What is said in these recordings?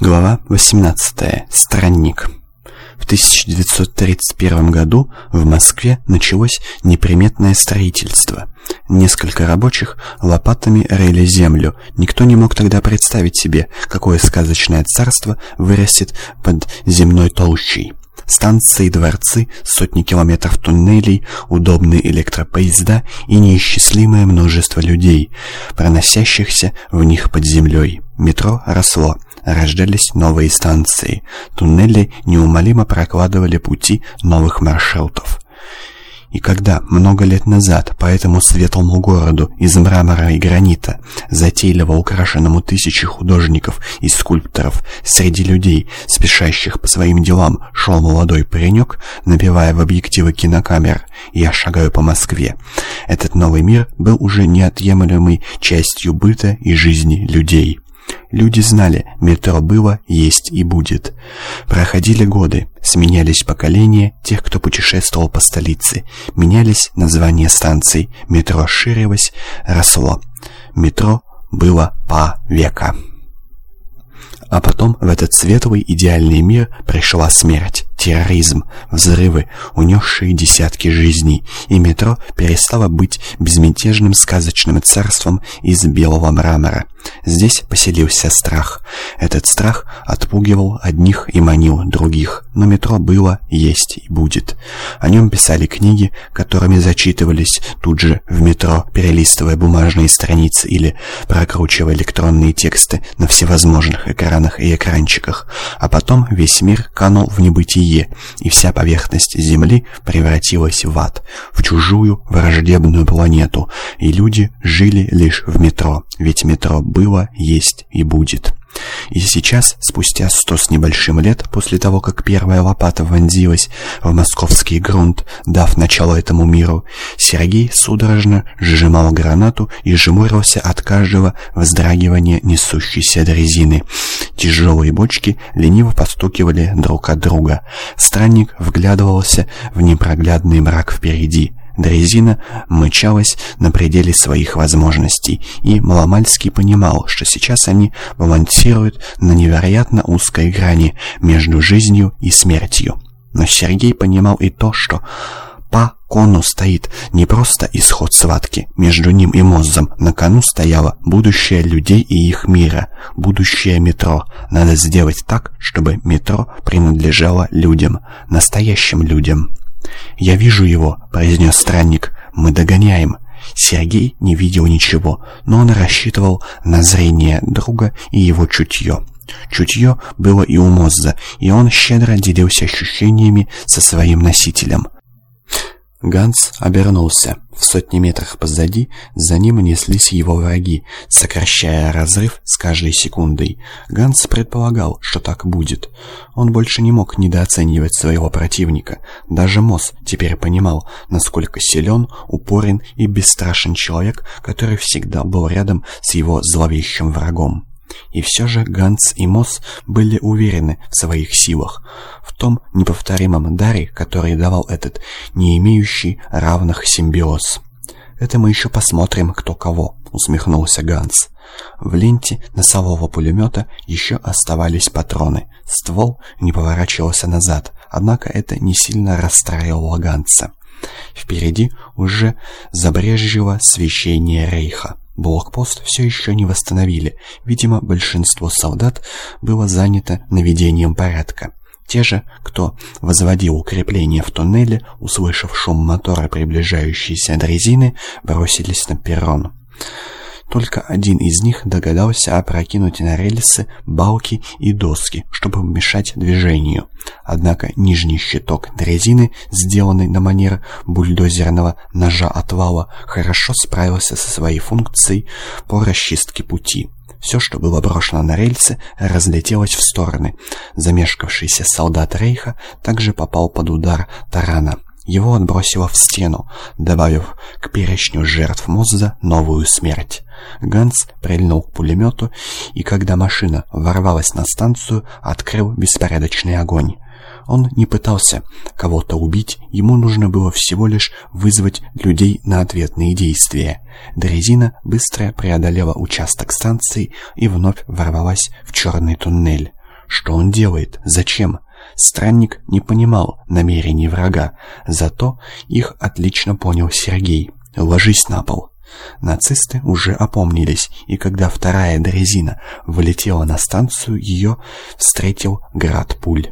Глава 18. Странник. В 1931 году в Москве началось неприметное строительство. Несколько рабочих лопатами рыли землю. Никто не мог тогда представить себе, какое сказочное царство вырастет под земной толщей. Станции, дворцы, сотни километров туннелей, удобные электропоезда и неисчислимое множество людей, проносящихся в них под землей. Метро росло. Рождались новые станции. Туннели неумолимо прокладывали пути новых маршрутов. И когда много лет назад по этому светлому городу из мрамора и гранита, затейливо украшенному тысячи художников и скульпторов, среди людей, спешащих по своим делам, шел молодой паренек, напевая в объективы кинокамер «Я шагаю по Москве», этот новый мир был уже неотъемлемой частью быта и жизни людей. Люди знали, метро было, есть и будет. Проходили годы, сменялись поколения тех, кто путешествовал по столице, менялись названия станций, метро ширилось, росло. Метро было по века. А потом в этот светлый идеальный мир пришла смерть, терроризм, взрывы, унесшие десятки жизней, и метро перестало быть безмятежным сказочным царством из белого мрамора. Здесь поселился страх. Этот страх отпугивал одних и манил других, но метро было, есть и будет. О нем писали книги, которыми зачитывались тут же в метро, перелистывая бумажные страницы или прокручивая электронные тексты на всевозможных экранах и экранчиках, а потом весь мир канул в небытие, и вся поверхность Земли превратилась в ад, в чужую враждебную планету, и люди жили лишь в метро, ведь метро было, есть и будет. И сейчас, спустя сто с небольшим лет после того, как первая лопата вонзилась в московский грунт, дав начало этому миру, Сергей судорожно сжимал гранату и жмурился от каждого вздрагивания несущейся дрезины. Тяжелые бочки лениво постукивали друг от друга. Странник вглядывался в непроглядный мрак впереди. Дрезина мычалась на пределе своих возможностей, и Маломальский понимал, что сейчас они балансируют на невероятно узкой грани между жизнью и смертью. Но Сергей понимал и то, что по кону стоит не просто исход схватки, между ним и Моззом на кону стояло будущее людей и их мира, будущее метро. Надо сделать так, чтобы метро принадлежало людям, настоящим людям. «Я вижу его», — произнес странник. «Мы догоняем». Сергей не видел ничего, но он рассчитывал на зрение друга и его чутье. Чутье было и у Мозза, и он щедро делился ощущениями со своим носителем. Ганс обернулся. В сотни метрах позади за ним неслись его враги, сокращая разрыв с каждой секундой. Ганс предполагал, что так будет. Он больше не мог недооценивать своего противника. Даже Мосс теперь понимал, насколько силен, упорен и бесстрашен человек, который всегда был рядом с его зловещим врагом. И все же Ганс и Мосс были уверены в своих силах, в том неповторимом даре, который давал этот не имеющий равных симбиоз. «Это мы еще посмотрим, кто кого», — усмехнулся Ганс. В ленте носового пулемета еще оставались патроны. Ствол не поворачивался назад, однако это не сильно расстраивало Ганса. Впереди уже забрежило свещение Рейха. Блокпост все еще не восстановили. Видимо, большинство солдат было занято наведением порядка. Те же, кто возводил укрепление в туннеле, услышав шум мотора приближающейся дрезины, бросились на перрон. Только один из них догадался опрокинуть на рельсы балки и доски, чтобы мешать движению. Однако нижний щиток дрезины, сделанный на манер бульдозерного ножа отвала, хорошо справился со своей функцией по расчистке пути. Все, что было брошено на рельсы, разлетелось в стороны. Замешкавшийся солдат Рейха также попал под удар тарана. Его отбросило в стену, добавив к перечню жертв Мозза новую смерть. Ганс прильнул к пулемету, и когда машина ворвалась на станцию, открыл беспорядочный огонь. Он не пытался кого-то убить, ему нужно было всего лишь вызвать людей на ответные действия. Дрезина быстро преодолела участок станции и вновь ворвалась в черный туннель. Что он делает? Зачем? Странник не понимал намерений врага, зато их отлично понял Сергей. «Ложись на пол». Нацисты уже опомнились, и когда вторая дрезина вылетела на станцию, ее встретил град пуль.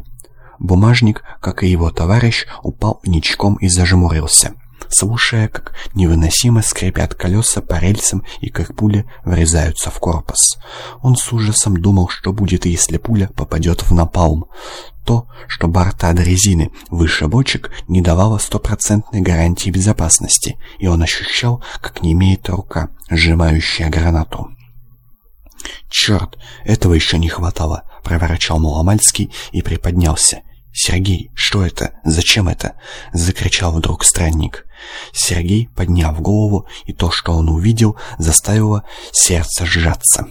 Бумажник, как и его товарищ, упал ничком и зажмурился слушая, как невыносимо скрипят колеса по рельсам и как пули врезаются в корпус. Он с ужасом думал, что будет, если пуля попадет в напалм. То, что борта дрезины выше бочек, не давало стопроцентной гарантии безопасности, и он ощущал, как не имеет рука, сжимающая гранату. «Черт, этого еще не хватало!» — проворчал Маломальский и приподнялся. «Сергей, что это? Зачем это?» — закричал вдруг странник. Сергей, подняв голову, и то, что он увидел, заставило сердце сжаться.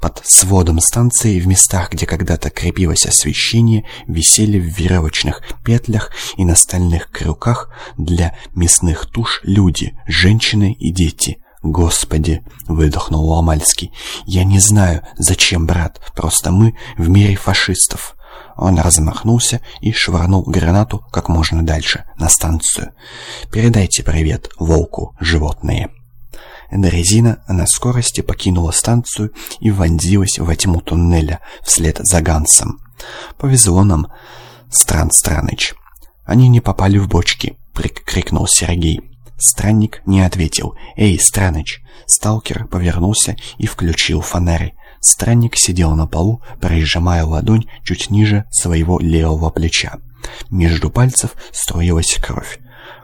Под сводом станции, в местах, где когда-то крепилось освещение, висели в веревочных петлях и на стальных крюках для мясных туш люди, женщины и дети. «Господи!» — выдохнул Ломальский. «Я не знаю, зачем, брат, просто мы в мире фашистов». Он размахнулся и швырнул гранату как можно дальше, на станцию. «Передайте привет волку, животные». Дрезина на скорости покинула станцию и вонзилась во тьму туннеля вслед за Гансом. «Повезло нам, Стран Страныч». «Они не попали в бочки», — крикнул Сергей. Странник не ответил. «Эй, Страныч!» Сталкер повернулся и включил фонарь. Странник сидел на полу, прижимая ладонь чуть ниже своего левого плеча. Между пальцев струилась кровь.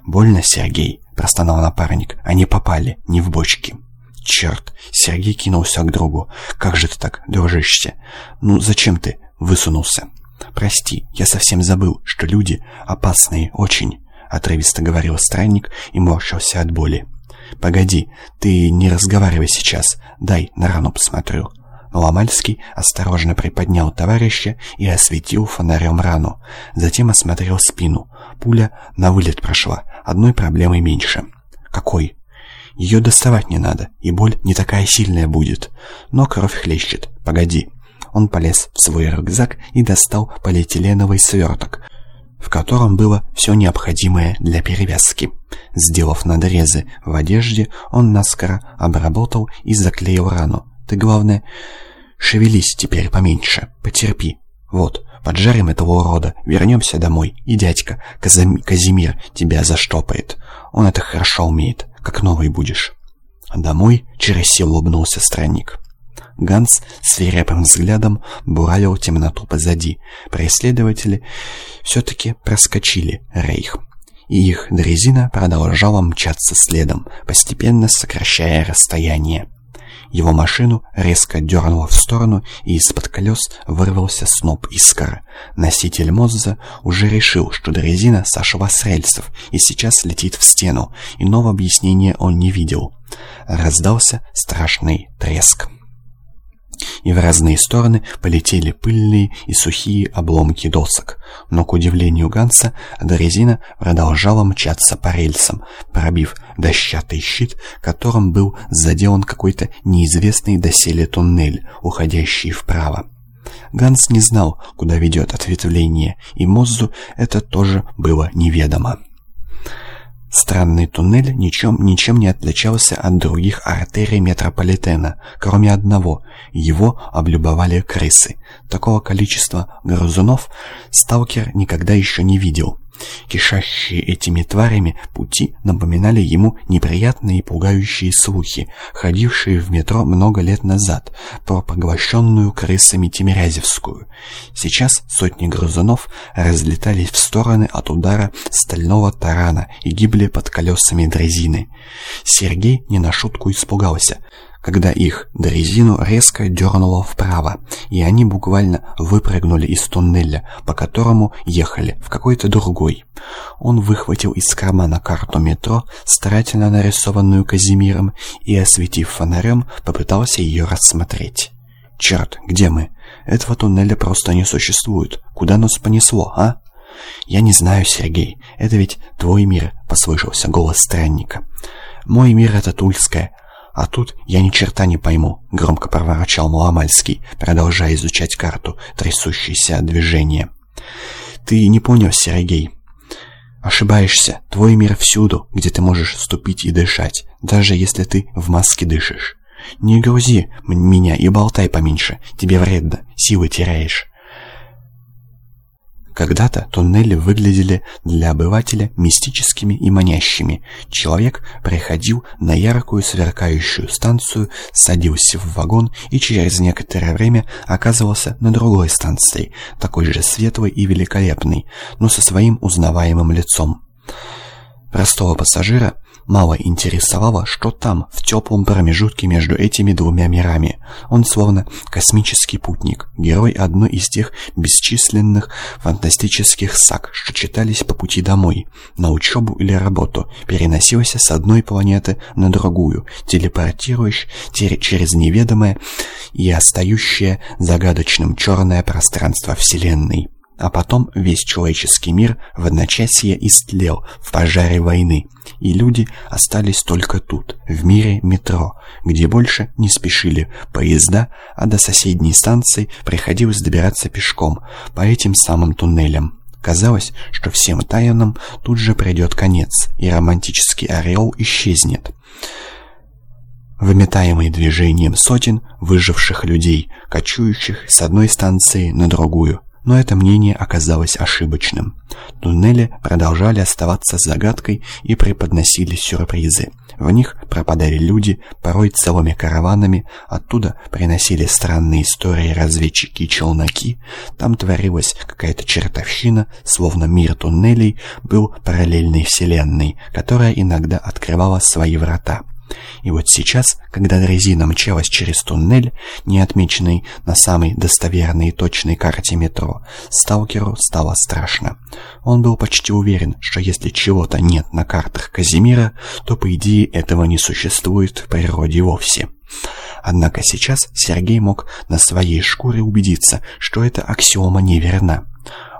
«Больно, Сергей?» – простонал напарник. «Они попали, не в бочки». «Черт!» – Сергей кинулся к другу. «Как же ты так, дружище? Ну, зачем ты высунулся?» «Прости, я совсем забыл, что люди опасные очень», — отрывисто говорил странник и морщился от боли. «Погоди, ты не разговаривай сейчас, дай на рану посмотрю». Ломальский осторожно приподнял товарища и осветил фонарем рану. Затем осмотрел спину. Пуля на вылет прошла, одной проблемой меньше. «Какой?» «Ее доставать не надо, и боль не такая сильная будет. Но кровь хлещет. Погоди». Он полез в свой рюкзак и достал полиэтиленовый сверток, в котором было все необходимое для перевязки. Сделав надрезы в одежде, он наскоро обработал и заклеил рану. Ты, главное, шевелись теперь поменьше, потерпи. Вот, поджарим этого урода, вернемся домой, и дядька Казам... Казимир тебя заштопает. Он это хорошо умеет, как новый будешь. Домой через силу улыбнулся странник. Ганс свирепым взглядом буралил темноту позади. Преследователи все-таки проскочили рейх. И их дрезина продолжала мчаться следом, постепенно сокращая расстояние. Его машину резко дернуло в сторону, и из-под колес вырвался сноп искр. Носитель Мозза уже решил, что дрезина сошла с рельсов и сейчас летит в стену. Иного объяснения он не видел. Раздался страшный треск и в разные стороны полетели пыльные и сухие обломки досок. Но, к удивлению Ганса, дрезина продолжала мчаться по рельсам, пробив дощатый щит, которым был заделан какой-то неизвестный доселе туннель, уходящий вправо. Ганс не знал, куда ведет ответвление, и Моззу это тоже было неведомо. Странный туннель ничем, ничем не отличался от других артерий метрополитена, кроме одного – его облюбовали крысы. Такого количества грызунов сталкер никогда еще не видел. Кишащие этими тварями пути напоминали ему неприятные и пугающие слухи, ходившие в метро много лет назад, про поглощенную крысами Тимирязевскую. Сейчас сотни грызунов разлетались в стороны от удара стального тарана и гибли под колесами дрезины. Сергей не на шутку испугался – когда их дрезину резко дернуло вправо, и они буквально выпрыгнули из туннеля, по которому ехали, в какой-то другой. Он выхватил из кармана карту метро, старательно нарисованную Казимиром, и, осветив фонарем, попытался ее рассмотреть. «Черт, где мы? Этого туннеля просто не существует. Куда нас понесло, а?» «Я не знаю, Сергей. Это ведь твой мир», — послышался голос странника. «Мой мир — это Тульская, «А тут я ни черта не пойму», — громко проворчал Маломальский, продолжая изучать карту, трясущейся от движения. «Ты не понял, Сергей. Ошибаешься. Твой мир всюду, где ты можешь ступить и дышать, даже если ты в маске дышишь. Не грузи меня и болтай поменьше, тебе вредно, силы теряешь». Когда-то туннели выглядели для обывателя мистическими и манящими. Человек приходил на яркую сверкающую станцию, садился в вагон и через некоторое время оказывался на другой станции, такой же светлой и великолепной, но со своим узнаваемым лицом. Простого пассажира Мало интересовало, что там, в теплом промежутке между этими двумя мирами. Он словно космический путник, герой одной из тех бесчисленных фантастических саг, что читались по пути домой, на учебу или работу, переносился с одной планеты на другую, телепортируясь через неведомое и остающее загадочным черное пространство Вселенной. А потом весь человеческий мир в одночасье истлел в пожаре войны, и люди остались только тут, в мире метро, где больше не спешили поезда, а до соседней станции приходилось добираться пешком по этим самым туннелям. Казалось, что всем тайнам тут же придет конец, и романтический ореол исчезнет выметаемый движением сотен выживших людей, кочующих с одной станции на другую, но это мнение оказалось ошибочным. Туннели продолжали оставаться загадкой и преподносили сюрпризы. В них пропадали люди, порой целыми караванами, оттуда приносили странные истории разведчики и челноки, там творилась какая-то чертовщина, словно мир туннелей был параллельной вселенной, которая иногда открывала свои врата. И вот сейчас, когда дрезина мчалась через туннель, не отмеченный на самой достоверной и точной карте метро, сталкеру стало страшно. Он был почти уверен, что если чего-то нет на картах Казимира, то по идее этого не существует в природе вовсе. Однако сейчас Сергей мог на своей шкуре убедиться, что эта аксиома неверна.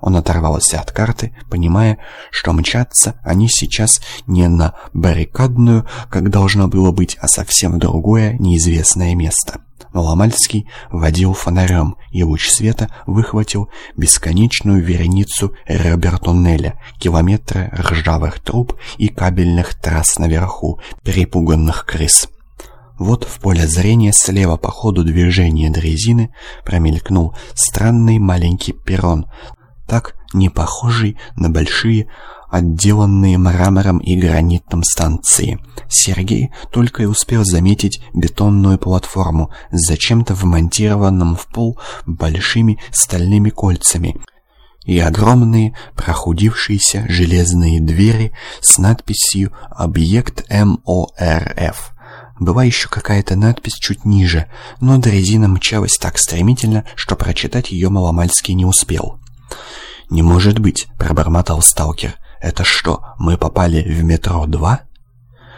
Он оторвался от карты, понимая, что мчаться они сейчас не на баррикадную, как должно было быть, а совсем в другое неизвестное место. Но Ломальский водил фонарем, и луч света выхватил бесконечную вереницу ребертуннеля, километры ржавых труб и кабельных трасс наверху, перепуганных крыс. Вот в поле зрения слева по ходу движения дрезины промелькнул странный маленький перрон, так не похожий на большие отделанные мрамором и гранитом станции. Сергей только и успел заметить бетонную платформу с зачем-то вмонтированным в пол большими стальными кольцами и огромные прохудившиеся железные двери с надписью «Объект МОРФ». Была еще какая-то надпись чуть ниже, но дрезина мчалась так стремительно, что прочитать ее маломальский не успел. «Не может быть», — пробормотал сталкер. «Это что, мы попали в метро-2?»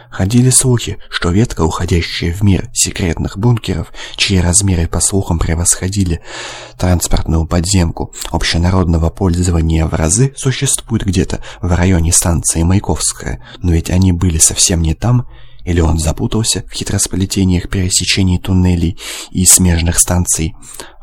Ходили слухи, что ветка, уходящая в мир секретных бункеров, чьи размеры, по слухам, превосходили транспортную подземку общенародного пользования в разы, существует где-то в районе станции Маяковская, но ведь они были совсем не там, или он запутался в хитросплетениях пересечений туннелей и смежных станций.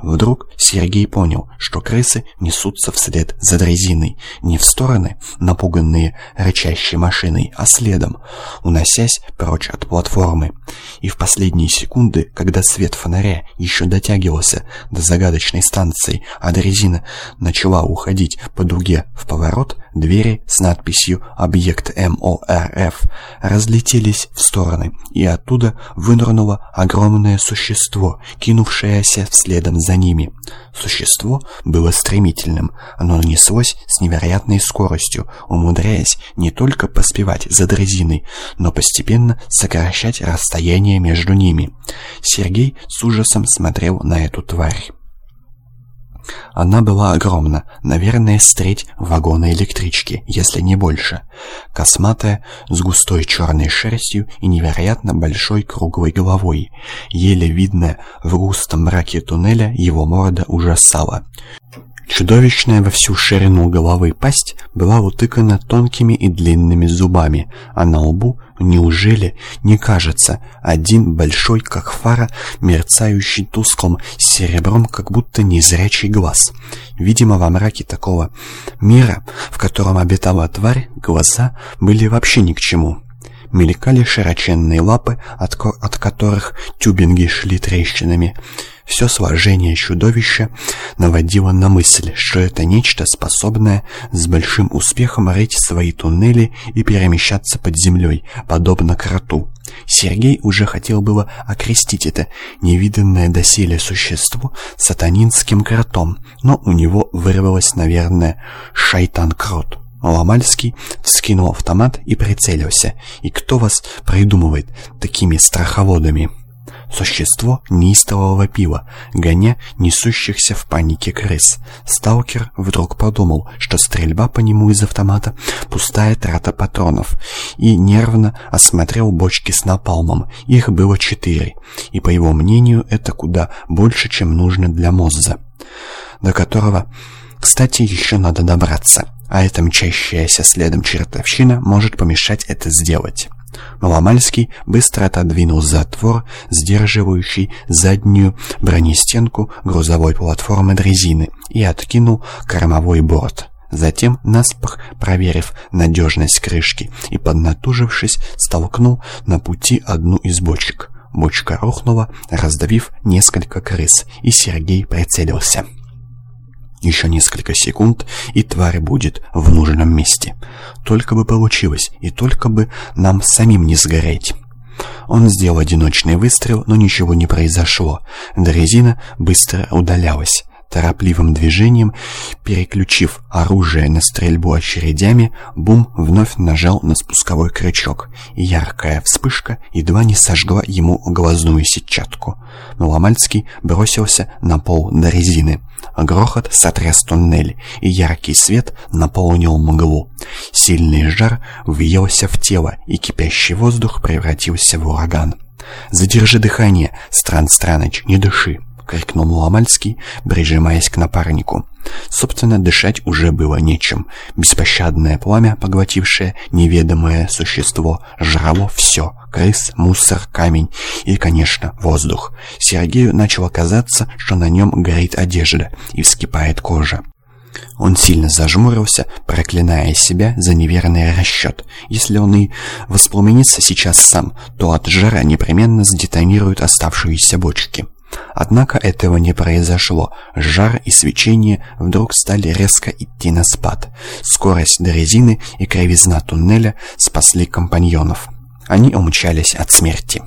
Вдруг Сергей понял, что крысы несутся вслед за дрезиной, не в стороны, напуганные рычащей машиной, а следом, уносясь прочь от платформы. И в последние секунды, когда свет фонаря еще дотягивался до загадочной станции, а дрезина начала уходить по дуге в поворот, двери с надписью «Объект МОРФ» разлетелись в стороны, и оттуда вынырнуло огромное существо, кинувшееся вследом за ними. Существо было стремительным, оно неслось с невероятной скоростью, умудряясь не только поспевать за дрезиной, но постепенно сокращать расстояние между ними. Сергей с ужасом смотрел на эту тварь. Она была огромна, наверное, с треть вагона электрички, если не больше. Косматая, с густой черной шерстью и невероятно большой круглой головой. Еле видная в густом мраке туннеля его морда ужасала. Чудовищная во всю ширину головы пасть была утыкана тонкими и длинными зубами, а на лбу, неужели, не кажется, один большой, как фара, мерцающий тусклым серебром, как будто незрячий глаз. Видимо, во мраке такого мира, в котором обитала тварь, глаза были вообще ни к чему. Мелькали широченные лапы, от, от которых тюбинги шли трещинами, все сложение чудовища наводило на мысль, что это нечто, способное с большим успехом рыть свои туннели и перемещаться под землей, подобно кроту. Сергей уже хотел было окрестить это невиданное доселе существо сатанинским кротом, но у него вырвалось, наверное, «шайтан-крот». Ломальский вскинул автомат и прицелился. «И кто вас придумывает такими страховодами?» Существо неистово вопило, гоня несущихся в панике крыс. Сталкер вдруг подумал, что стрельба по нему из автомата — пустая трата патронов, и нервно осмотрел бочки с напалмом. Их было четыре, и, по его мнению, это куда больше, чем нужно для Мозза, до которого, кстати, еще надо добраться, а эта мчащаяся следом чертовщина может помешать это сделать. Маломальский быстро отодвинул затвор, сдерживающий заднюю бронестенку грузовой платформы дрезины, и откинул кормовой борт. Затем, наспех проверив надежность крышки и поднатужившись, столкнул на пути одну из бочек. Бочка рухнула, раздавив несколько крыс, и Сергей прицелился. Еще несколько секунд, и тварь будет в нужном месте. Только бы получилось, и только бы нам самим не сгореть. Он сделал одиночный выстрел, но ничего не произошло. Дрезина быстро удалялась. Торопливым движением, переключив оружие на стрельбу очередями, Бум вновь нажал на спусковой крючок, яркая вспышка едва не сожгла ему глазную сетчатку. Ломальский бросился на пол до резины. Грохот сотряс туннель, и яркий свет наполнил мглу. Сильный жар въелся в тело, и кипящий воздух превратился в ураган. «Задержи дыхание, Стран Страныч, не дыши!» — крикнул Муамальский, прижимаясь к напарнику. Собственно, дышать уже было нечем. Беспощадное пламя, поглотившее неведомое существо, жрало все — крыс, мусор, камень и, конечно, воздух. Сергею начало казаться, что на нем горит одежда и вскипает кожа. Он сильно зажмурился, проклиная себя за неверный расчет. Если он и воспламенится сейчас сам, то от жара непременно сдетонируют оставшиеся бочки. Однако этого не произошло. Жар и свечение вдруг стали резко идти на спад. Скорость до резины и кривизна туннеля спасли компаньонов. Они умчались от смерти.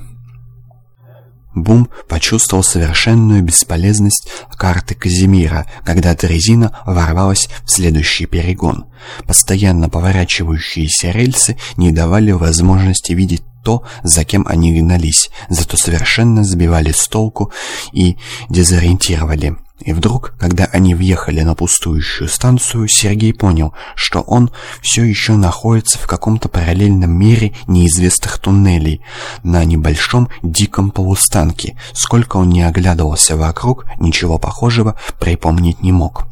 Бум почувствовал совершенную бесполезность карты Казимира, когда дрезина ворвалась в следующий перегон. Постоянно поворачивающиеся рельсы не давали возможности видеть то, за кем они гнались, зато совершенно сбивали с толку и дезориентировали. И вдруг, когда они въехали на пустующую станцию, Сергей понял, что он все еще находится в каком-то параллельном мире неизвестных туннелей, на небольшом диком полустанке. Сколько он не оглядывался вокруг, ничего похожего припомнить не мог.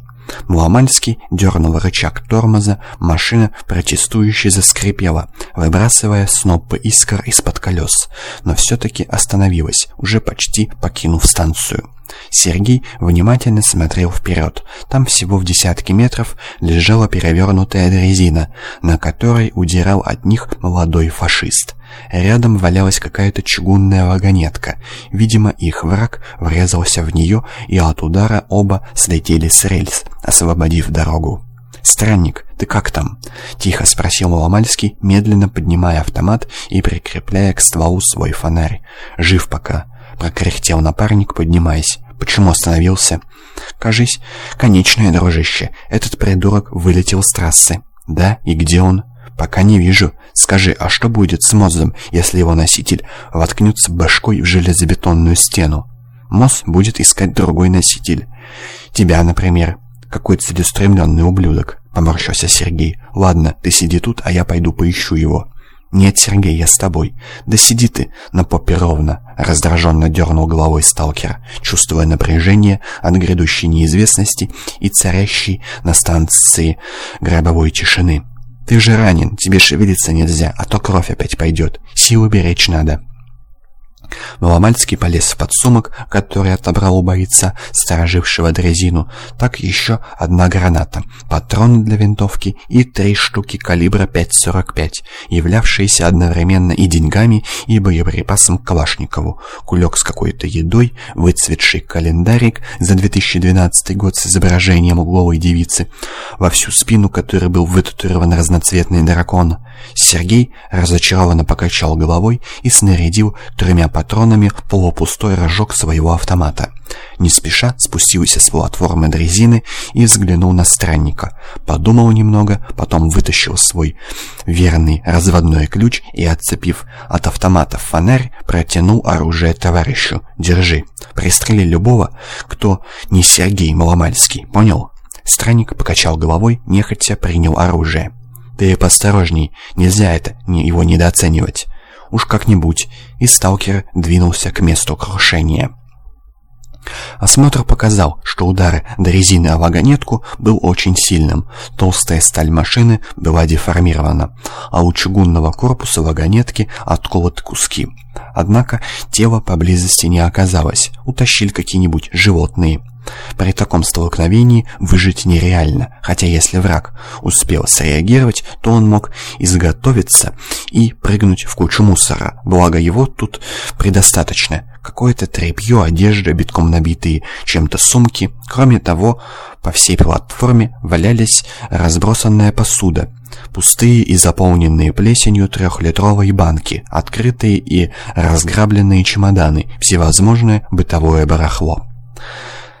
Муамальский дернул рычаг тормоза, машина протестующе заскрипела, выбрасывая снопы искр из-под колес, но все-таки остановилась, уже почти покинув станцию. Сергей внимательно смотрел вперед. Там всего в десятки метров лежала перевернутая дрезина, на которой удирал от них молодой фашист. Рядом валялась какая-то чугунная вагонетка. Видимо, их враг врезался в нее, и от удара оба слетели с рельс, освободив дорогу. «Странник, ты как там?» — тихо спросил Ломальский, медленно поднимая автомат и прикрепляя к стволу свой фонарь. «Жив пока», — прокряхтел напарник, поднимаясь. «Почему остановился?» «Кажись, конечное, дружище, этот придурок вылетел с трассы». «Да? И где он?» «Пока не вижу. Скажи, а что будет с Мозом, если его носитель воткнется башкой в железобетонную стену? Моз будет искать другой носитель. Тебя, например. Какой целеустремленный ублюдок», — поморщился Сергей. «Ладно, ты сиди тут, а я пойду поищу его». «Нет, Сергей, я с тобой». «Да сиди ты на попе ровно», — раздраженно дернул головой сталкер, чувствуя напряжение от грядущей неизвестности и царящей на станции гробовой тишины. «Ты же ранен, тебе шевелиться нельзя, а то кровь опять пойдет. Силу беречь надо». Маломальский полез в подсумок, который отобрал у бойца, сторожившего дрезину. Так еще одна граната, патроны для винтовки и три штуки калибра 5,45, являвшиеся одновременно и деньгами, и боеприпасом Калашникову. Кулек с какой-то едой, выцветший календарик за 2012 год с изображением угловой девицы, во всю спину которой был вытатуирован разноцветный дракон. Сергей разочарованно покачал головой и снарядил тремя патронами полупустой рожок своего автомата. Не спеша спустился с платформы дрезины и взглянул на странника. Подумал немного, потом вытащил свой верный разводной ключ и, отцепив от автомата фонарь, протянул оружие товарищу. «Держи. Пристрели любого, кто не Сергей Маломальский. Понял?» Странник покачал головой, нехотя принял оружие. «Ты посторожней, нельзя это, его недооценивать». Уж как-нибудь, и сталкер двинулся к месту крушения. Осмотр показал, что удар до резины о вагонетку был очень сильным. Толстая сталь машины была деформирована, а у чугунного корпуса вагонетки отколоты куски. Однако тело поблизости не оказалось, утащили какие-нибудь животные. При таком столкновении выжить нереально, хотя если враг успел среагировать, то он мог изготовиться и прыгнуть в кучу мусора, благо его тут предостаточно. Какое-то тряпье, одежда, битком набитые чем-то сумки. Кроме того, по всей платформе валялись разбросанная посуда, пустые и заполненные плесенью трехлитровые банки, открытые и разграбленные чемоданы, всевозможное бытовое барахло.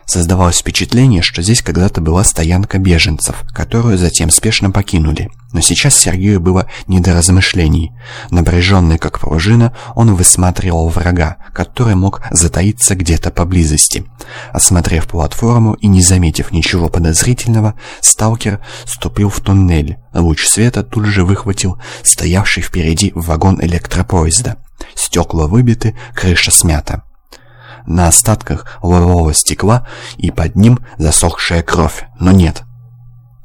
Создавалось впечатление, что здесь когда-то была стоянка беженцев, которую затем спешно покинули. Но сейчас Сергею было не до размышлений. Напряженный как пружина, он высматривал врага, который мог затаиться где-то поблизости. Осмотрев платформу и не заметив ничего подозрительного, сталкер ступил в туннель. Луч света тут же выхватил стоявший впереди вагон электропоезда. Стекла выбиты, крыша смята на остатках лового стекла и под ним засохшая кровь. Но нет,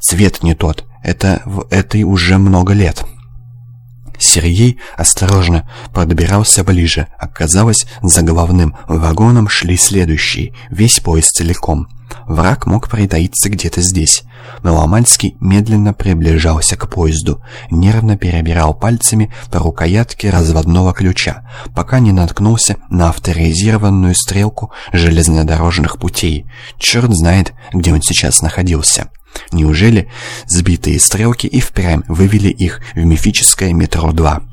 цвет не тот, это в этой уже много лет. Сергей осторожно подбирался ближе. Оказалось, за головным вагоном шли следующие, весь поезд целиком. Враг мог притаиться где-то здесь. Маломальский медленно приближался к поезду, нервно перебирал пальцами по рукоятке разводного ключа, пока не наткнулся на авторизированную стрелку железнодорожных путей. Черт знает, где он сейчас находился. Неужели сбитые стрелки и впрямь вывели их в мифическое метро-2?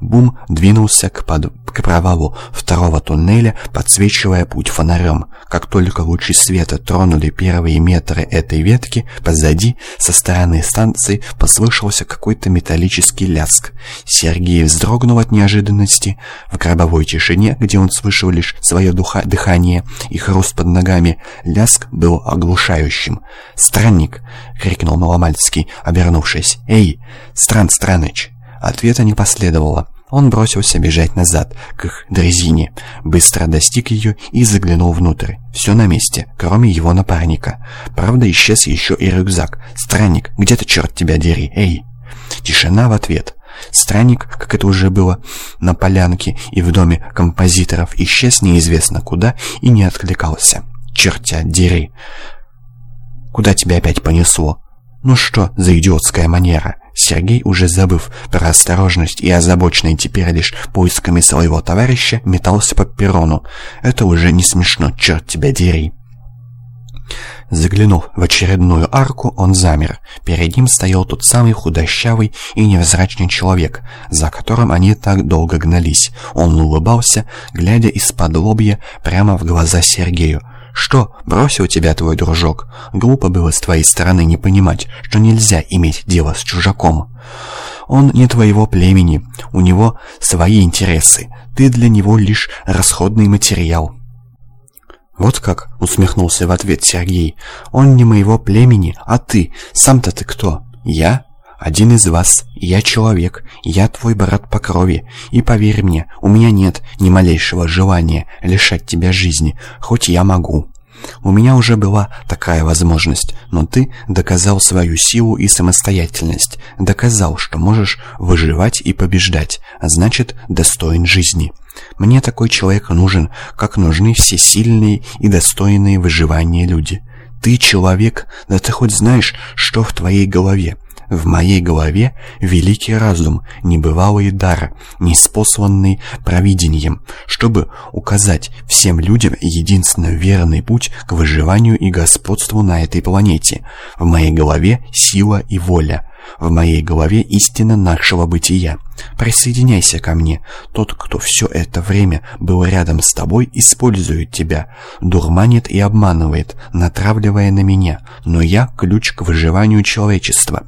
Бум двинулся к, под... к провалу второго туннеля, подсвечивая путь фонарем. Как только лучи света тронули первые метры этой ветки, позади, со стороны станции, послышался какой-то металлический ляск. Сергей вздрогнул от неожиданности. В гробовой тишине, где он слышал лишь свое духа... дыхание и хруст под ногами, ляск был оглушающим. «Странник!» — крикнул Маломальский, обернувшись. «Эй, Стран Страныч!» Ответа не последовало. Он бросился бежать назад, к их дрезине, быстро достиг ее и заглянул внутрь. Все на месте, кроме его напарника. Правда, исчез еще и рюкзак. «Странник, где ты, черт тебя дери? Эй!» Тишина в ответ. Странник, как это уже было на полянке и в доме композиторов, исчез неизвестно куда и не откликался. «Черт тебя дери!» «Куда тебя опять понесло?» «Ну что за идиотская манера?» Сергей, уже забыв про осторожность и озабоченный теперь лишь поисками своего товарища, метался по перрону. Это уже не смешно, черт тебя дери. Заглянув в очередную арку, он замер. Перед ним стоял тот самый худощавый и невзрачный человек, за которым они так долго гнались. Он улыбался, глядя из-под лобья прямо в глаза Сергею. «Что, бросил тебя твой дружок? Глупо было с твоей стороны не понимать, что нельзя иметь дело с чужаком. Он не твоего племени, у него свои интересы, ты для него лишь расходный материал». «Вот как?» — усмехнулся в ответ Сергей. «Он не моего племени, а ты. Сам-то ты кто?» «Я?» Один из вас, я человек, я твой брат по крови, и поверь мне, у меня нет ни малейшего желания лишать тебя жизни, хоть я могу. У меня уже была такая возможность, но ты доказал свою силу и самостоятельность, доказал, что можешь выживать и побеждать, а значит, достоин жизни. Мне такой человек нужен, как нужны все сильные и достойные выживания люди. Ты человек, да ты хоть знаешь, что в твоей голове. В моей голове великий разум, небывалый дар, неспосланный провидением, чтобы указать всем людям единственно верный путь к выживанию и господству на этой планете. В моей голове сила и воля, в моей голове истина нашего бытия. Присоединяйся ко мне. Тот, кто все это время был рядом с тобой, использует тебя, дурманит и обманывает, натравливая на меня. Но я ключ к выживанию человечества,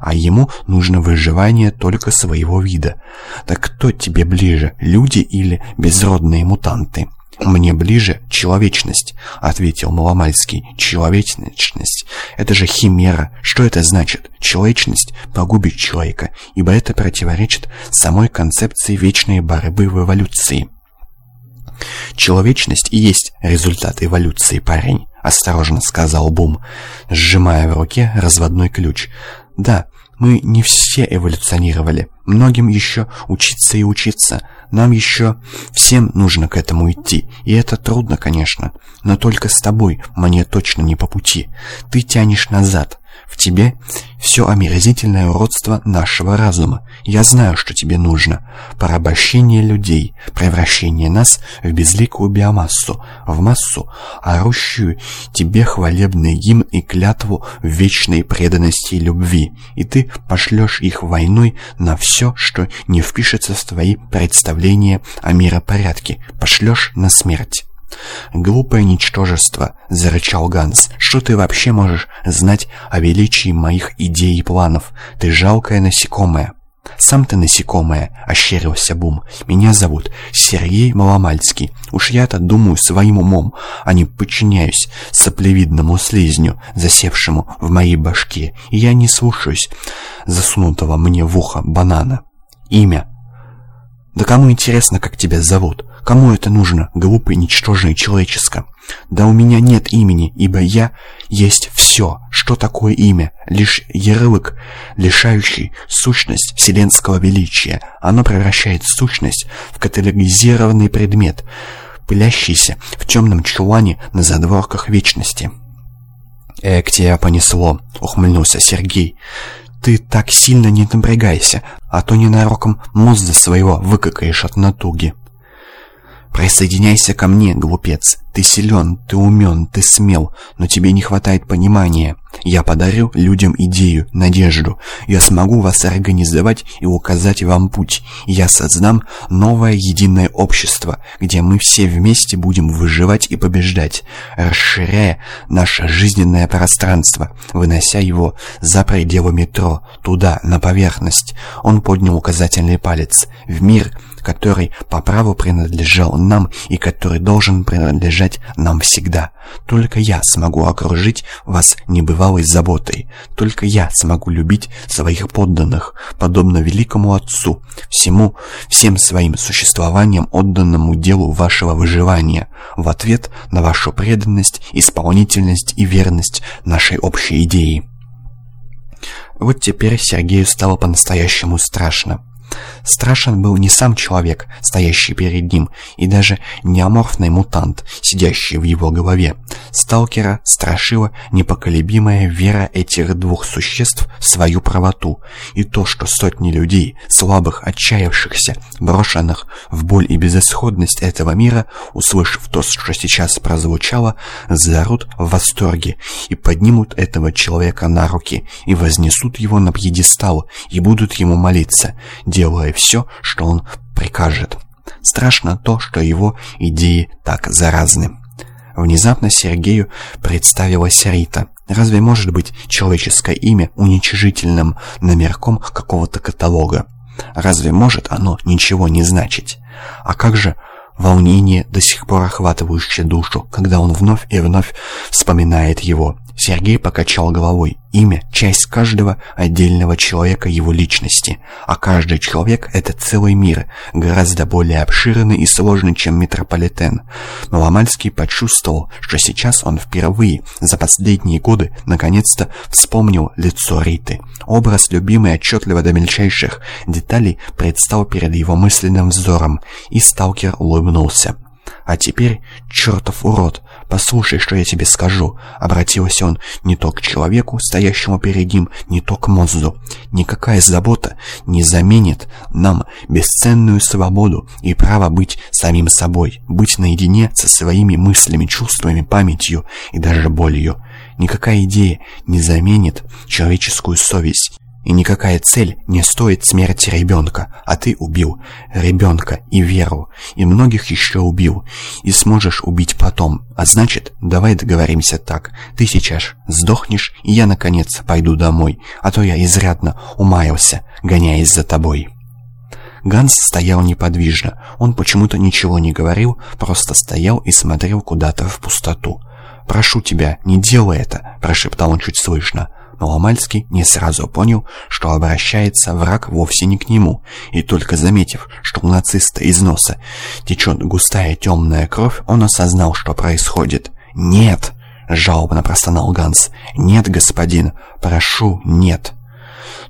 а ему нужно выживание только своего вида. Так кто тебе ближе, люди или безродные мутанты?» «Мне ближе человечность», — ответил Маломальский. «Человечность — это же химера. Что это значит? Человечность погубит человека, ибо это противоречит самой концепции вечной борьбы в эволюции». «Человечность и есть результат эволюции, парень», — осторожно сказал Бум, сжимая в руке разводной ключ. «Да, мы не все эволюционировали. Многим еще учиться и учиться. Нам еще всем нужно к этому идти. И это трудно, конечно. Но только с тобой мне точно не по пути. Ты тянешь назад. В тебе все омерзительное уродство нашего разума. Я знаю, что тебе нужно. Порабощение людей, превращение нас в безликую биомассу, в массу, орущую тебе хвалебный гимн и клятву вечной преданности и любви. И ты пошлешь их войной на все, что не впишется в твои представления о миропорядке. Пошлешь на смерть. «Глупое ничтожество!» — зарычал Ганс. «Что ты вообще можешь знать о величии моих идей и планов? Ты жалкое насекомое!» «Сам ты насекомое!» — ощерился Бум. «Меня зовут Сергей Маломальский. Уж я-то думаю своим умом, а не подчиняюсь соплевидному слизню, засевшему в моей башке, и я не слушаюсь засунутого мне в ухо банана. Имя да кому интересно, как тебя зовут? Кому это нужно, глупый, ничтожное человеческое? Да у меня нет имени, ибо я есть все. Что такое имя? Лишь ярлык, лишающий сущность вселенского величия. Оно превращает сущность в каталогизированный предмет, пылящийся в темном чулане на задворках вечности. «Эк, тебя понесло», — ухмыльнулся Сергей. Ты так сильно не напрягайся, а то ненароком мозга своего выкакаешь от натуги. Присоединяйся ко мне, глупец. Ты силен, ты умен, ты смел, но тебе не хватает понимания. Я подарю людям идею, надежду. Я смогу вас организовать и указать вам путь. Я создам новое единое общество, где мы все вместе будем выживать и побеждать, расширяя наше жизненное пространство, вынося его за пределы метро, туда, на поверхность. Он поднял указательный палец. В мир, который по праву принадлежал нам и который должен принадлежать нам всегда. Только я смогу окружить вас небывалой заботой. Только я смогу любить своих подданных, подобно великому Отцу, всему, всем своим существованием отданному делу вашего выживания, в ответ на вашу преданность, исполнительность и верность нашей общей идеи. Вот теперь Сергею стало по-настоящему страшно. Страшен был не сам человек, стоящий перед ним, и даже не аморфный мутант, сидящий в его голове. Сталкера страшила непоколебимая вера этих двух существ в свою правоту, и то, что сотни людей, слабых, отчаявшихся, брошенных в боль и безысходность этого мира, услышав то, что сейчас прозвучало, зарут в восторге и поднимут этого человека на руки и вознесут его на пьедестал и будут ему молиться, делая все, что он прикажет. Страшно то, что его идеи так заразны. Внезапно Сергею представилась Рита. Разве может быть человеческое имя уничижительным номерком какого-то каталога? Разве может оно ничего не значить? А как же волнение, до сих пор охватывающее душу, когда он вновь и вновь вспоминает его? Сергей покачал головой. Имя – часть каждого отдельного человека его личности, а каждый человек – это целый мир, гораздо более обширный и сложный, чем метрополитен. Но Ломальский почувствовал, что сейчас он впервые за последние годы наконец-то вспомнил лицо Риты. Образ любимый отчетливо до мельчайших деталей предстал перед его мысленным взором, и сталкер улыбнулся. «А теперь, чертов урод, послушай, что я тебе скажу», — обратился он не то к человеку, стоящему перед ним, не то к мозгу. «Никакая забота не заменит нам бесценную свободу и право быть самим собой, быть наедине со своими мыслями, чувствами, памятью и даже болью. Никакая идея не заменит человеческую совесть». И никакая цель не стоит смерти ребенка, а ты убил ребенка и Веру, и многих еще убил, и сможешь убить потом. А значит, давай договоримся так. Ты сейчас сдохнешь, и я, наконец, пойду домой, а то я изрядно умаялся, гоняясь за тобой». Ганс стоял неподвижно. Он почему-то ничего не говорил, просто стоял и смотрел куда-то в пустоту. «Прошу тебя, не делай это!» – прошептал он чуть слышно но Ломальский не сразу понял, что обращается враг вовсе не к нему, и только заметив, что у нациста из носа течет густая темная кровь, он осознал, что происходит. «Нет!» — жалобно простонал Ганс. «Нет, господин! Прошу, нет!»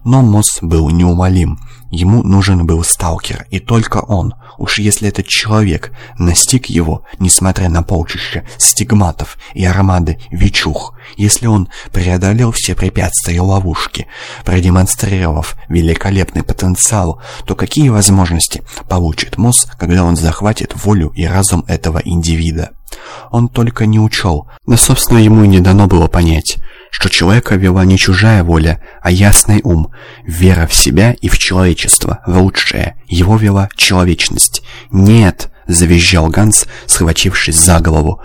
Но Мосс был неумолим. Ему нужен был сталкер, и только он. Уж если этот человек настиг его, несмотря на полчища стигматов и армады вечух, если он преодолел все препятствия и ловушки, продемонстрировав великолепный потенциал, то какие возможности получит мозг, когда он захватит волю и разум этого индивида? Он только не учел, да собственно ему и не дано было понять, что человека вела не чужая воля, а ясный ум, вера в себя и в человечество, в лучшее. Его вела человечность. «Нет!» — завизжал Ганс, схватившись за голову.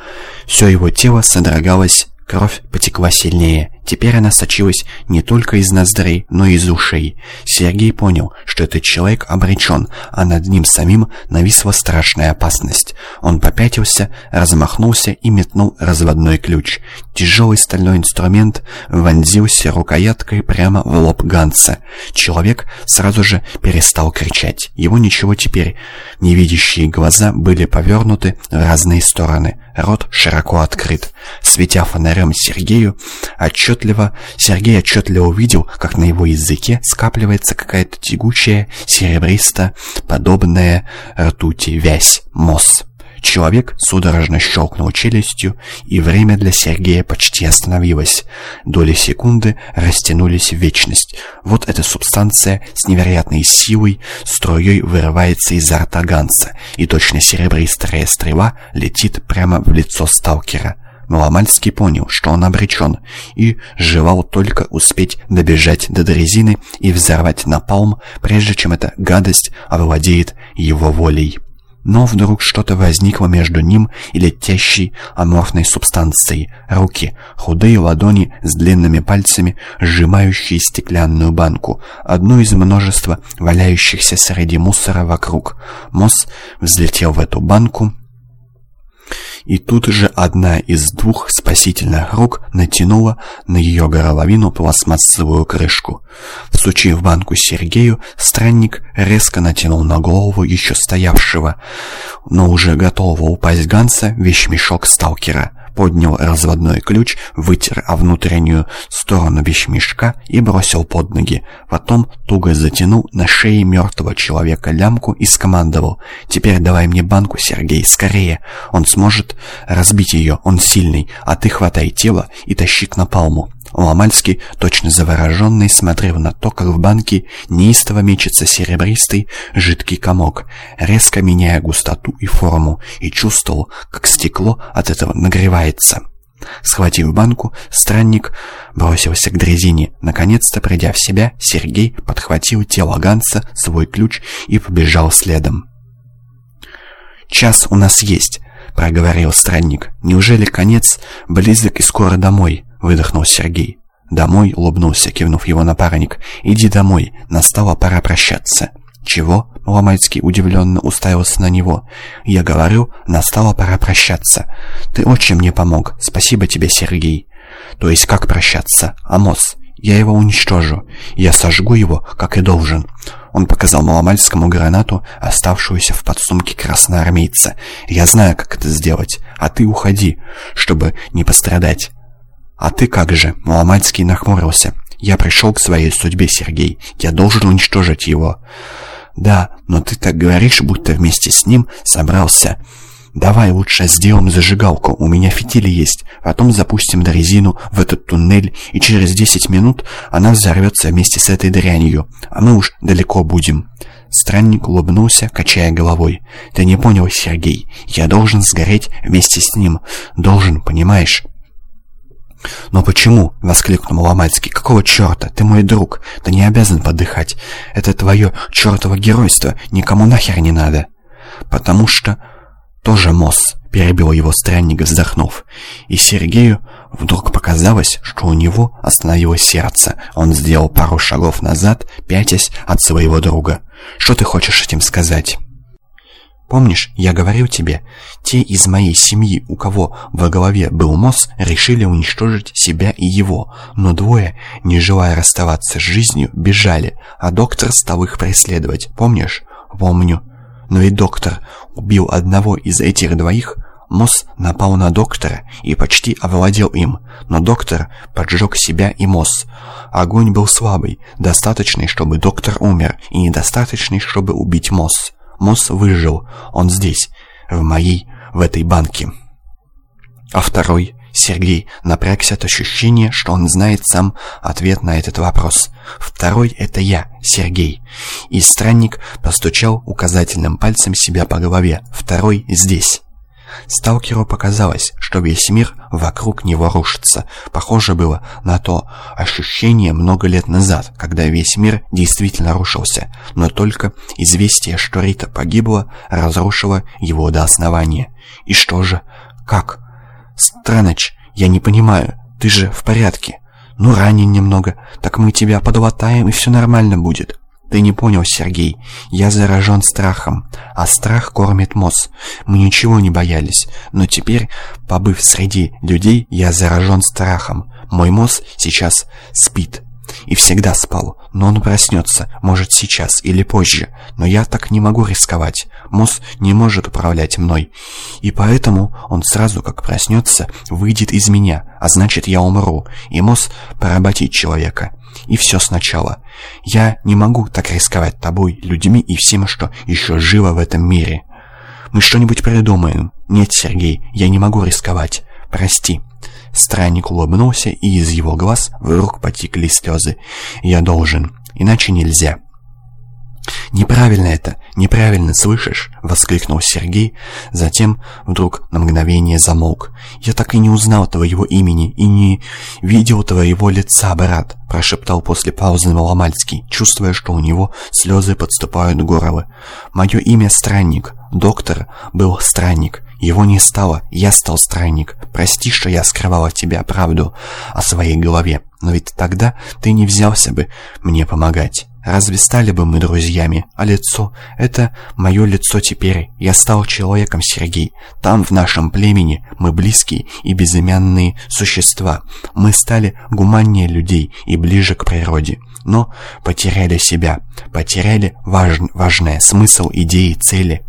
Все его тело содрогалось Кровь потекла сильнее. Теперь она сочилась не только из ноздрей, но и из ушей. Сергей понял, что этот человек обречен, а над ним самим нависла страшная опасность. Он попятился, размахнулся и метнул разводной ключ. Тяжелый стальной инструмент вонзился рукояткой прямо в лоб Ганса. Человек сразу же перестал кричать. Его ничего теперь. Невидящие глаза были повернуты в разные стороны. Рот широко открыт. Светя фонарем Сергею, отчетливо, Сергей отчетливо увидел, как на его языке скапливается какая-то тягучая, серебристо-подобная ртути вязь, мосс. Человек судорожно щелкнул челюстью, и время для Сергея почти остановилось. Доли секунды растянулись в вечность. Вот эта субстанция с невероятной силой струей вырывается из рта Ганса, и точно серебристая стрела летит прямо в лицо сталкера. Маломальский понял, что он обречен, и желал только успеть добежать до дрезины и взорвать напалм, прежде чем эта гадость овладеет его волей. Но вдруг что-то возникло между ним и летящей аморфной субстанцией. Руки, худые ладони с длинными пальцами, сжимающие стеклянную банку, одну из множества валяющихся среди мусора вокруг. Мосс взлетел в эту банку и тут же одна из двух спасительных рук натянула на ее горловину пластмассовую крышку. Всучив банку Сергею, странник резко натянул на голову еще стоявшего, но уже готового упасть Ганса вещмешок сталкера поднял разводной ключ, вытер о внутреннюю сторону вещмешка и бросил под ноги. Потом туго затянул на шее мертвого человека лямку и скомандовал. «Теперь давай мне банку, Сергей, скорее. Он сможет разбить ее, он сильный, а ты хватай тело и тащи к напалму». Ломальский, точно завороженный, смотрел на то, как в банке неистово мечется серебристый жидкий комок, резко меняя густоту и форму, и чувствовал, как стекло от этого нагревается. Схватив банку, странник бросился к дрезине. Наконец-то, придя в себя, Сергей подхватил тело Ганса, свой ключ и побежал следом. «Час у нас есть», — проговорил странник. «Неужели конец близок и скоро домой?» Выдохнул Сергей. «Домой?» — улыбнулся, кивнув его напарник. «Иди домой, настала пора прощаться». «Чего?» — Ломайский удивленно уставился на него. «Я говорю, настала пора прощаться. Ты очень мне помог. Спасибо тебе, Сергей». То есть как прощаться? Амос. Я его уничтожу. Я сожгу его, как и должен. Он показал Маломальскому гранату, оставшуюся в подсумке красноармейца. «Я знаю, как это сделать, а ты уходи, чтобы не пострадать». «А ты как же?» — Маломальский нахмурился. «Я пришел к своей судьбе, Сергей. Я должен уничтожить его». «Да, но ты так говоришь, будто вместе с ним собрался...» «Давай лучше сделаем зажигалку, у меня фитили есть. Потом запустим дрезину в этот туннель, и через 10 минут она взорвется вместе с этой дрянью, а мы уж далеко будем». Странник улыбнулся, качая головой. «Ты не понял, Сергей. Я должен сгореть вместе с ним. Должен, понимаешь?» «Но почему?» — воскликнул Ломальский. «Какого черта? Ты мой друг. Ты не обязан подыхать. Это твое чертово геройство. Никому нахер не надо». «Потому что...» «Тоже Мосс», — перебил его странник, вздохнув. И Сергею вдруг показалось, что у него остановилось сердце. Он сделал пару шагов назад, пятясь от своего друга. «Что ты хочешь этим сказать?» Помнишь, я говорил тебе, те из моей семьи, у кого во голове был Мосс, решили уничтожить себя и его, но двое, не желая расставаться с жизнью, бежали, а доктор стал их преследовать. Помнишь? Помню. Но ведь доктор убил одного из этих двоих, Мосс напал на доктора и почти овладел им, но доктор поджег себя и Мосс. Огонь был слабый, достаточный, чтобы доктор умер, и недостаточный, чтобы убить Мосс. Мосс выжил, он здесь, в моей, в этой банке. А второй, Сергей, напрягся от ощущения, что он знает сам ответ на этот вопрос. Второй — это я, Сергей. И странник постучал указательным пальцем себя по голове. Второй здесь. Сталкеру показалось, что весь мир вокруг него рушится. Похоже было на то ощущение много лет назад, когда весь мир действительно рушился, но только известие, что Рита погибла, разрушило его до основания. И что же? Как? Страныч, я не понимаю, ты же в порядке. Ну, ранен немного, так мы тебя подлатаем, и все нормально будет. Ты не понял, Сергей. Я заражен страхом, а страх кормит мозг. Мы ничего не боялись, но теперь, побыв среди людей, я заражен страхом. Мой мозг сейчас спит. И всегда спал, но он проснется, может сейчас или позже, но я так не могу рисковать. Мозг не может управлять мной, и поэтому он сразу, как проснется, выйдет из меня, а значит я умру, и мозг поработит человека. И все сначала. Я не могу так рисковать тобой, людьми и всем, что еще живо в этом мире. Мы что-нибудь придумаем. Нет, Сергей, я не могу рисковать. Прости. Странник улыбнулся, и из его глаз вдруг потекли слезы. «Я должен, иначе нельзя». «Неправильно это, неправильно, слышишь?» — воскликнул Сергей, затем вдруг на мгновение замолк. «Я так и не узнал твоего имени и не видел твоего лица, брат», — прошептал после паузы Маломальский, чувствуя, что у него слезы подступают к горлу. «Мое имя Странник. Доктор был Странник. Его не стало, я стал Странник. Прости, что я скрывал от тебя правду о своей голове, но ведь тогда ты не взялся бы мне помогать». Разве стали бы мы друзьями? А лицо? Это мое лицо теперь. Я стал человеком, Сергей. Там, в нашем племени, мы близкие и безымянные существа. Мы стали гуманнее людей и ближе к природе. Но потеряли себя. Потеряли важ... важное, смысл, идеи, цели.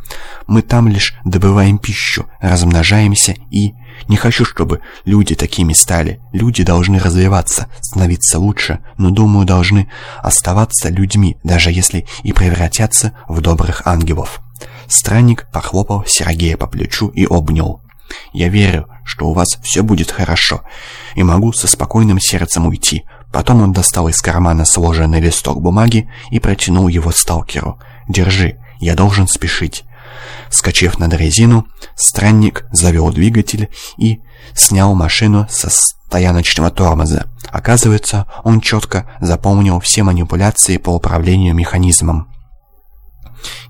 Мы там лишь добываем пищу, размножаемся и не хочу, чтобы люди такими стали. Люди должны развиваться, становиться лучше, но, думаю, должны оставаться людьми, даже если и превратятся в добрых ангелов. Странник похлопал Сергея по плечу и обнял. «Я верю, что у вас все будет хорошо, и могу со спокойным сердцем уйти». Потом он достал из кармана сложенный листок бумаги и протянул его сталкеру. «Держи, я должен спешить. Скачив на дрезину, странник завел двигатель и снял машину со стояночного тормоза. Оказывается, он четко запомнил все манипуляции по управлению механизмом.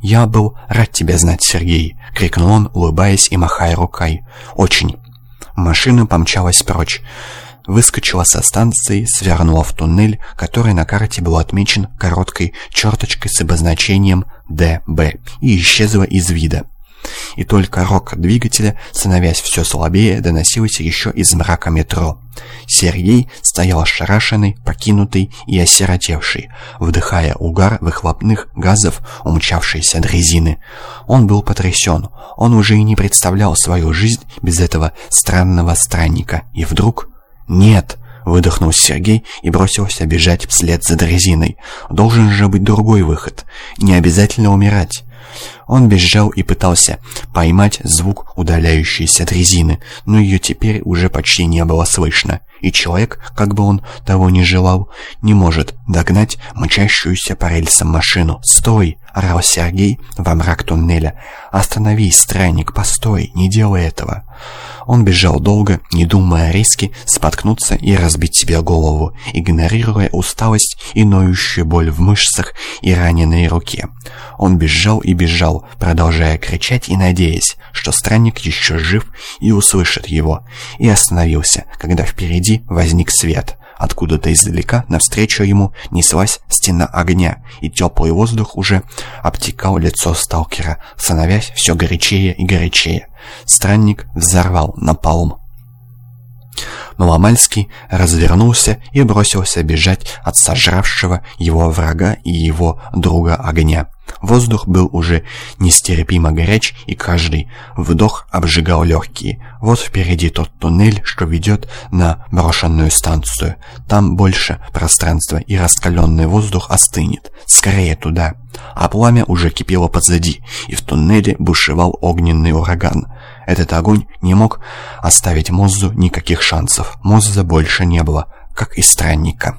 «Я был рад тебя знать, Сергей!» — крикнул он, улыбаясь и махая рукой. «Очень!» Машина помчалась прочь выскочила со станции, свернула в туннель, который на карте был отмечен короткой черточкой с обозначением «ДБ» и исчезла из вида. и только рок двигателя, становясь все слабее, доносился еще из мрака метро. Сергей стоял ошарашенный, покинутый и осиротевший, вдыхая угар выхлопных газов умчавшейся дрезины. Он был потрясен, он уже и не представлял свою жизнь без этого странного странника, и вдруг... «Нет!» — выдохнул Сергей и бросился бежать вслед за дрезиной. «Должен же быть другой выход. Не обязательно умирать». Он бежал и пытался поймать звук удаляющейся дрезины, но ее теперь уже почти не было слышно, и человек, как бы он того не желал, не может догнать мчащуюся по рельсам машину. «Стой!» — орал Сергей во мрак туннеля. «Остановись, странник, постой, не делай этого!» Он бежал долго, не думая о риске споткнуться и разбить себе голову, игнорируя усталость и ноющую боль в мышцах и раненой руке. Он бежал и бежал, продолжая кричать и надеясь, что странник еще жив и услышит его, и остановился, когда впереди возник свет. Откуда-то издалека навстречу ему неслась стена огня, и теплый воздух уже обтекал лицо сталкера, становясь все горячее и горячее. Странник взорвал напалм. Маломальский развернулся и бросился бежать от сожравшего его врага и его друга огня. Воздух был уже нестерпимо горяч, и каждый вдох обжигал легкие. Вот впереди тот туннель, что ведет на брошенную станцию. Там больше пространства, и раскаленный воздух остынет. Скорее туда. А пламя уже кипело позади, и в туннеле бушевал огненный ураган. Этот огонь не мог оставить Моззу никаких шансов. Мозза больше не было, как и странника.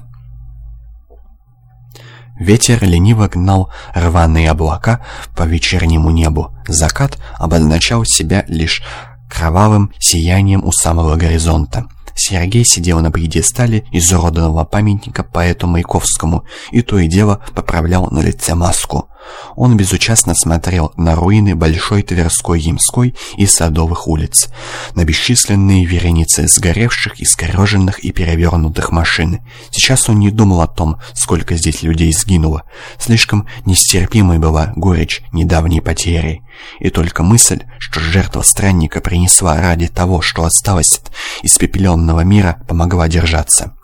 Ветер лениво гнал рваные облака по вечернему небу. Закат обозначал себя лишь кровавым сиянием у самого горизонта. Сергей сидел на пьедестале изуродованного памятника поэту Маяковскому и то и дело поправлял на лице маску. Он безучастно смотрел на руины Большой Тверской, Ямской и Садовых улиц, на бесчисленные вереницы сгоревших, искореженных и перевернутых машин. Сейчас он не думал о том, сколько здесь людей сгинуло. Слишком нестерпимой была горечь недавней потери. И только мысль, что жертва странника принесла ради того, что осталось от испепеленного мира, помогла держаться.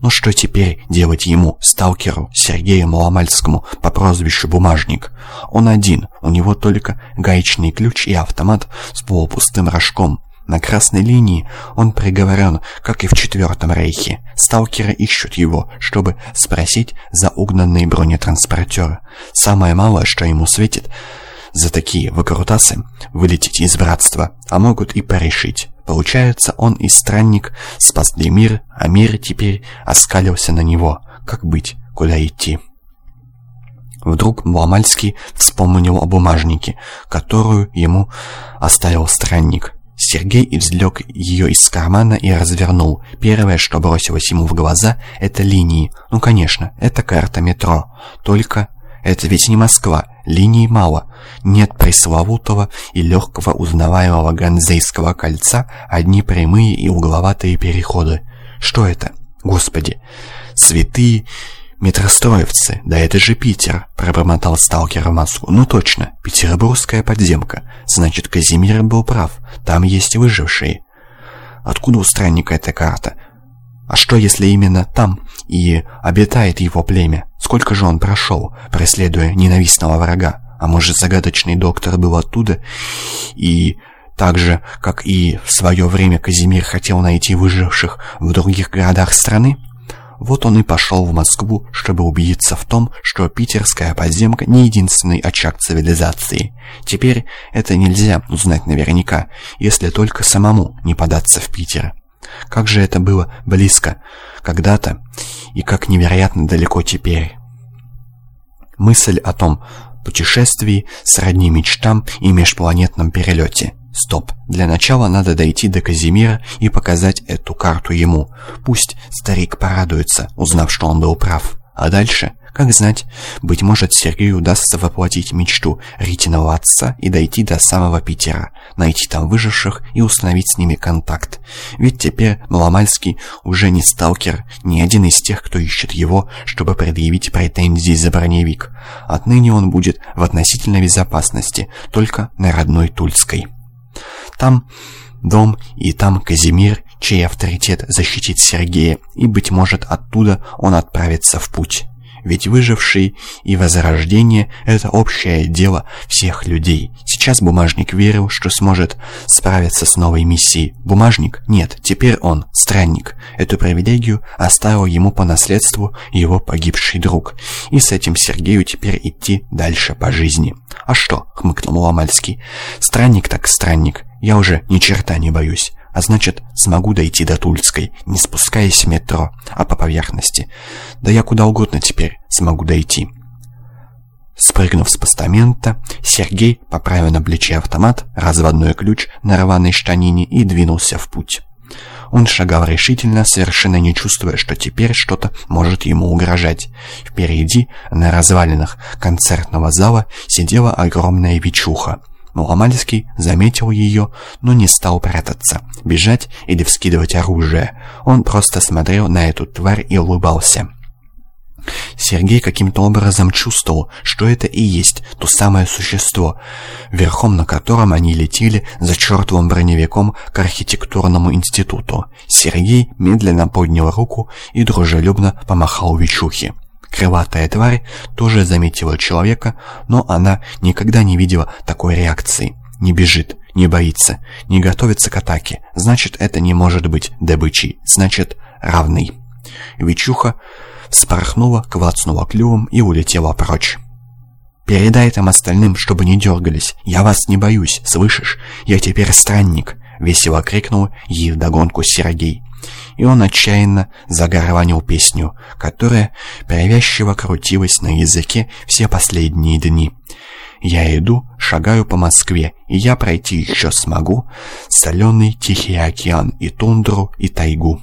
Но что теперь делать ему, сталкеру, Сергею Маломальскому по прозвищу Бумажник? Он один, у него только гаечный ключ и автомат с полупустым рожком. На красной линии он приговорен, как и в Четвертом Рейхе. Сталкеры ищут его, чтобы спросить за угнанные бронетранспортеры. Самое малое, что ему светит, за такие выкрутасы вылететь из братства, а могут и порешить. Получается, он и странник спасли мир, а мир теперь оскалился на него. Как быть? Куда идти? Вдруг Мламальский вспомнил о бумажнике, которую ему оставил странник. Сергей извлек ее из кармана и развернул. Первое, что бросилось ему в глаза, это линии. Ну, конечно, это карта метро. Только это ведь не Москва, линий мало. Нет пресловутого и легкого узнаваемого Ганзейского кольца, одни прямые и угловатые переходы. Что это? Господи! Святые метростроевцы, да это же Питер, пробормотал сталкер в маску. Ну точно, петербургская подземка. Значит, Казимир был прав, там есть выжившие. Откуда у странника эта карта? А что, если именно там и обитает его племя? Сколько же он прошел, преследуя ненавистного врага? А может, загадочный доктор был оттуда и... Так же, как и в свое время Казимир хотел найти выживших в других городах страны? Вот он и пошел в Москву, чтобы убедиться в том, что питерская подземка не единственный очаг цивилизации. Теперь это нельзя узнать наверняка, если только самому не податься в Питер. Как же это было близко когда-то и как невероятно далеко теперь. Мысль о том путешествии сродни мечтам и межпланетном перелете. Стоп, для начала надо дойти до Казимира и показать эту карту ему. Пусть старик порадуется, узнав, что он был прав. А дальше, Как знать, быть может, Сергею удастся воплотить мечту Ритиного отца и дойти до самого Питера, найти там выживших и установить с ними контакт. Ведь теперь Маломальский уже не сталкер, не один из тех, кто ищет его, чтобы предъявить претензии за броневик. Отныне он будет в относительной безопасности, только на родной Тульской. Там дом и там Казимир, чей авторитет защитит Сергея, и, быть может, оттуда он отправится в путь. Ведь выживший и возрождение – это общее дело всех людей. Сейчас бумажник верил, что сможет справиться с новой миссией. Бумажник? Нет, теперь он странник. Эту привилегию оставил ему по наследству его погибший друг. И с этим Сергею теперь идти дальше по жизни. «А что?» — хмыкнул Ломальский. «Странник так странник. Я уже ни черта не боюсь а значит, смогу дойти до Тульской, не спускаясь в метро, а по поверхности. Да я куда угодно теперь смогу дойти. Спрыгнув с постамента, Сергей поправил на плече автомат, разводной ключ на рваной штанине и двинулся в путь. Он шагал решительно, совершенно не чувствуя, что теперь что-то может ему угрожать. Впереди, на развалинах концертного зала, сидела огромная вечуха — Маломальский заметил ее, но не стал прятаться, бежать или вскидывать оружие. Он просто смотрел на эту тварь и улыбался. Сергей каким-то образом чувствовал, что это и есть то самое существо, верхом на котором они летели за чертовым броневиком к архитектурному институту. Сергей медленно поднял руку и дружелюбно помахал Вичухе. Крылатая тварь тоже заметила человека, но она никогда не видела такой реакции. Не бежит, не боится, не готовится к атаке. Значит, это не может быть добычей. Значит, равный. Вичуха вспорхнула, клацнула клювом и улетела прочь. «Передай там остальным, чтобы не дергались. Я вас не боюсь, слышишь? Я теперь странник!» — весело крикнул ей вдогонку Сергей и он отчаянно загорланил песню, которая привязчиво крутилась на языке все последние дни. «Я иду, шагаю по Москве, и я пройти еще смогу соленый Тихий океан и тундру, и тайгу».